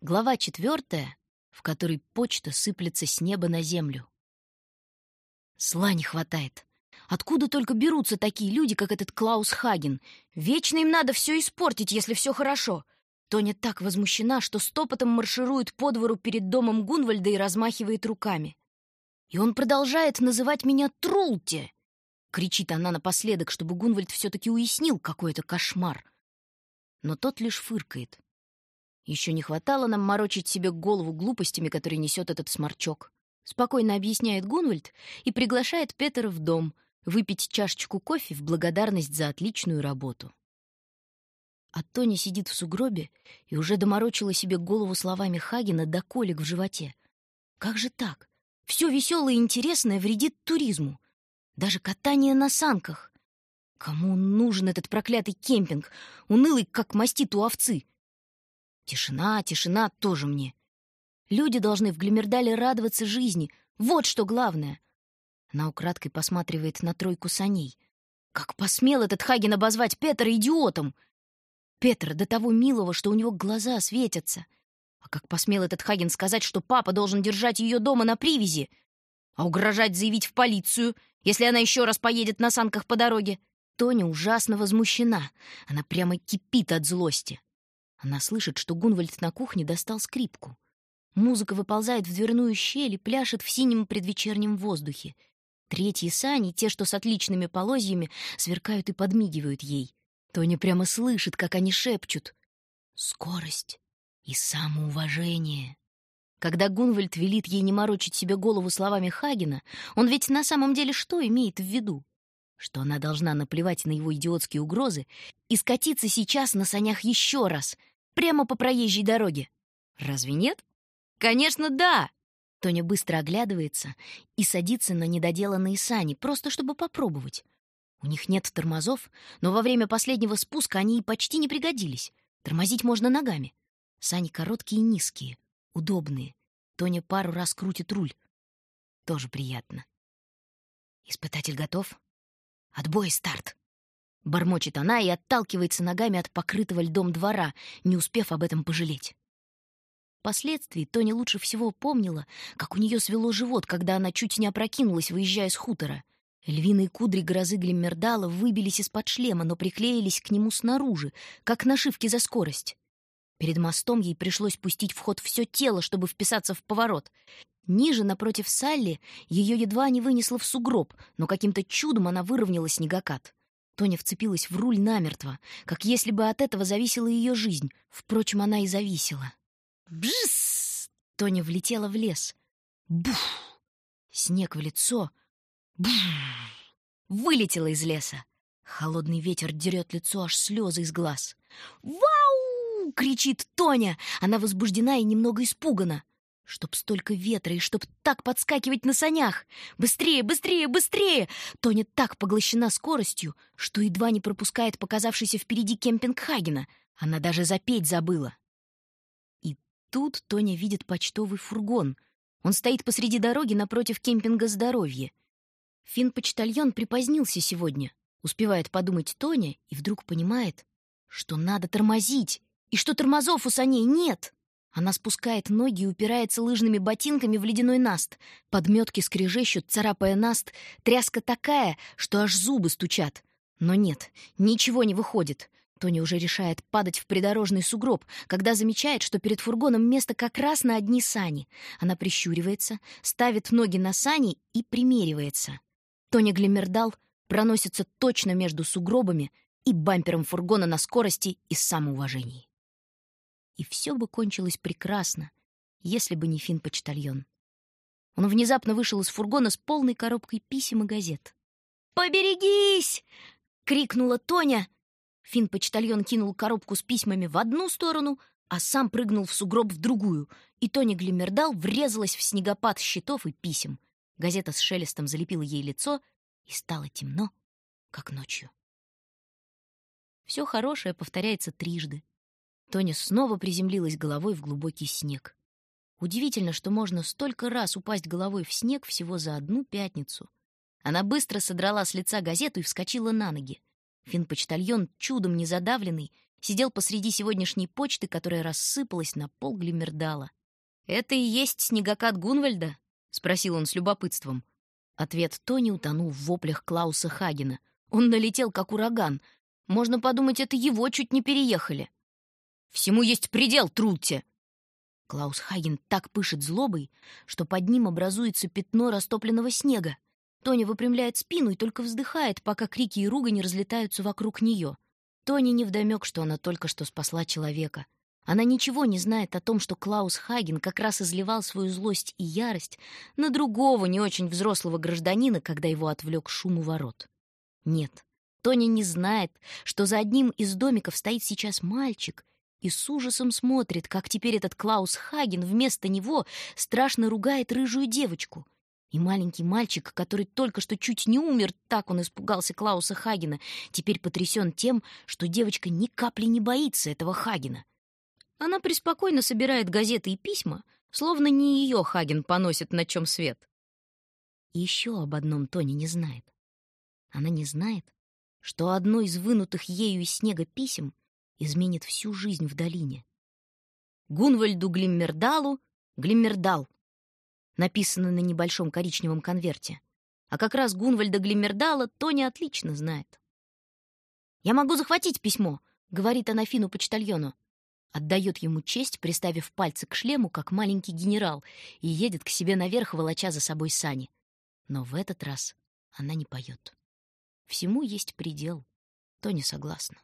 Глава четвертая, в которой почта сыплется с неба на землю. Зла не хватает. Откуда только берутся такие люди, как этот Клаус Хаген? Вечно им надо все испортить, если все хорошо. Тоня так возмущена, что стопотом марширует по двору перед домом Гунвальда и размахивает руками. И он продолжает называть меня Трулте. Кричит она напоследок, чтобы Гунвальд все-таки уяснил, какой это кошмар. Но тот лишь фыркает. Еще не хватало нам морочить себе голову глупостями, которые несет этот сморчок. Спокойно объясняет Гунвальд и приглашает Петера в дом выпить чашечку кофе в благодарность за отличную работу. А Тоня сидит в сугробе и уже доморочила себе голову словами Хагена до колик в животе. Как же так? Все веселое и интересное вредит туризму. Даже катание на санках. Кому нужен этот проклятый кемпинг, унылый, как мастит у овцы? Тишина, тишина тоже мне. Люди должны в Глимердале радоваться жизни. Вот что главное. Она украдкой посматривает на тройку саней. Как посмел этот Хаген обозвать Петра идиотом? Петр до того милого, что у него глаза светятся. А как посмел этот Хаген сказать, что папа должен держать ее дома на привязи? А угрожать заявить в полицию, если она еще раз поедет на санках по дороге? Тоня ужасно возмущена. Она прямо кипит от злости. Она слышит, что Гунвальд на кухне достал скрипку. Музыка выползает в дверную щель и пляшет в синем предвечернем воздухе. Третьи сани, те, что с отличными полозьями, сверкают и подмигивают ей. Тоня прямо слышит, как они шепчут. Скорость и самоуважение. Когда Гунвальд велит ей не морочить себе голову словами Хагена, он ведь на самом деле что имеет в виду? Что она должна наплевать на его идиотские угрозы и скатиться сейчас на санях еще раз, прямо по проезжей дороге. Разве нет? Конечно, да! Тоня быстро оглядывается и садится на недоделанные сани, просто чтобы попробовать. У них нет тормозов, но во время последнего спуска они и почти не пригодились. Тормозить можно ногами. Сани короткие и низкие, удобные. Тоня пару раз крутит руль. Тоже приятно. Испытатель готов? Отбой старт. Бормочет она и отталкивается ногами от покрытого льдом двора, не успев об этом пожалеть. Впоследствии Тоня лучше всего помнила, как у нее свело живот, когда она чуть не опрокинулась, выезжая с хутора. Львиные кудри грозы Глиммердала выбились из-под шлема, но приклеились к нему снаружи, как нашивки за скорость. Перед мостом ей пришлось пустить в ход все тело, чтобы вписаться в поворот. Ниже, напротив Салли, ее едва не вынесло в сугроб, но каким-то чудом она выровняла снегокат. Тоня вцепилась в руль намертво, как если бы от этого зависела ее жизнь. Впрочем, она и зависела. Бжс! Тоня влетела в лес. Бух! Снег в лицо. Бух! Вылетела из леса. Холодный ветер дерет лицо, аж слезы из глаз. «Вау!» — кричит Тоня. Она возбуждена и немного испугана. Чтоб столько ветра и чтоб так подскакивать на санях! Быстрее, быстрее, быстрее! Тоня так поглощена скоростью, что едва не пропускает показавшийся впереди кемпинг Хагена. Она даже запеть забыла. И тут Тоня видит почтовый фургон. Он стоит посреди дороги напротив кемпинга «Здоровье». Фин-почтальон припозднился сегодня. Успевает подумать Тоня и вдруг понимает, что надо тормозить, и что тормозов у саней нет. Она спускает ноги и упирается лыжными ботинками в ледяной наст. Подметки скрежещут, царапая наст. Тряска такая, что аж зубы стучат. Но нет, ничего не выходит. Тоня уже решает падать в придорожный сугроб, когда замечает, что перед фургоном место как раз на одни сани. Она прищуривается, ставит ноги на сани и примеривается. Тоня Глимердал проносится точно между сугробами и бампером фургона на скорости и самоуважении и все бы кончилось прекрасно, если бы не фин-почтальон. Он внезапно вышел из фургона с полной коробкой писем и газет. «Поберегись!» — крикнула Тоня. Фин-почтальон кинул коробку с письмами в одну сторону, а сам прыгнул в сугроб в другую, и Тоня Глимердал врезалась в снегопад счетов и писем. Газета с шелестом залепила ей лицо, и стало темно, как ночью. Все хорошее повторяется трижды. Тоня снова приземлилась головой в глубокий снег. Удивительно, что можно столько раз упасть головой в снег всего за одну пятницу. Она быстро содрала с лица газету и вскочила на ноги. Финпочтальон, чудом не задавленный, сидел посреди сегодняшней почты, которая рассыпалась на пол Глиммердала. «Это и есть снегокат Гунвальда?» — спросил он с любопытством. Ответ Тони утонул в воплях Клауса Хагена. Он налетел, как ураган. Можно подумать, это его чуть не переехали. «Всему есть предел, Трутте!» Клаус Хаген так пышет злобой, что под ним образуется пятно растопленного снега. Тони выпрямляет спину и только вздыхает, пока крики и ругань разлетаются вокруг нее. Тони невдомек, что она только что спасла человека. Она ничего не знает о том, что Клаус Хаген как раз изливал свою злость и ярость на другого не очень взрослого гражданина, когда его отвлек шум у ворот. Нет, Тони не знает, что за одним из домиков стоит сейчас мальчик и с ужасом смотрит, как теперь этот Клаус Хаген вместо него страшно ругает рыжую девочку. И маленький мальчик, который только что чуть не умер, так он испугался Клауса Хагена, теперь потрясен тем, что девочка ни капли не боится этого Хагена. Она преспокойно собирает газеты и письма, словно не ее Хаген поносит на чем свет. Еще об одном Тони не знает. Она не знает, что одно из вынутых ею из снега писем изменит всю жизнь в долине. Гунвальду Глиммердалу Глиммердал написано на небольшом коричневом конверте. А как раз Гунвальда Глиммердала Тони отлично знает. «Я могу захватить письмо», — говорит она Фину почтальону. Отдает ему честь, приставив пальцы к шлему, как маленький генерал, и едет к себе наверх, волоча за собой сани. Но в этот раз она не поет. Всему есть предел. Тони согласна.